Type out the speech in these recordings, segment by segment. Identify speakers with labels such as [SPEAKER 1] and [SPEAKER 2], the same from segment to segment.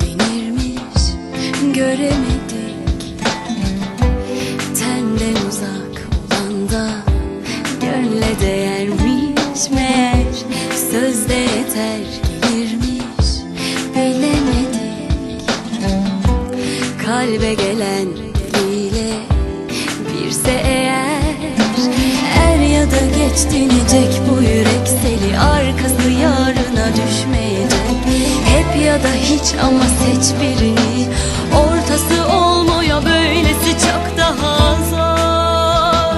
[SPEAKER 1] denirmiş göremedik. Tenden uzak olan da gönle değermiş. Meğer Sözde yeter gelirmiş bilemedik. Kalbe gelen diliyle birse eğer Er ya da geç dinecek bu hiç ama seç birini Ortası olmuyor böylesi çok daha zor.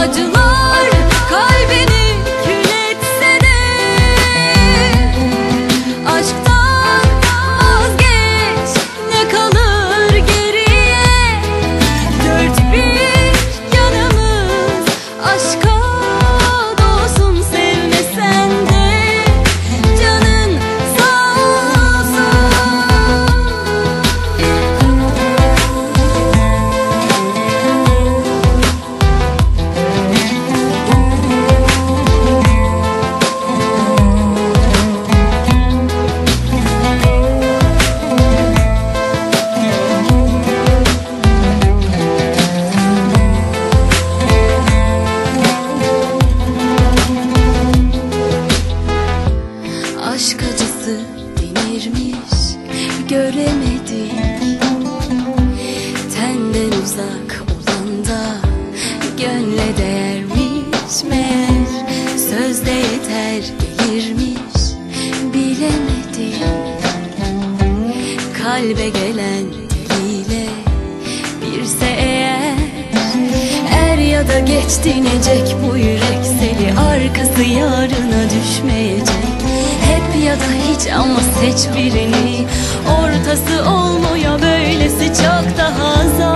[SPEAKER 1] Acılar kalbini kül de Aşktan vazgeç ne kalır geriye? Dört bir yanımız aşka göremedik Tenden uzak olan da gönle değermiş meğer. Sözde yeter gelirmiş bilemedik Kalbe gelen diliyle birse eğer Er ya da geç dinecek bu yürek seli Arkası yarına düşmeyecek ama seç birini. Ortası olmuyor böylesi çok daha zor.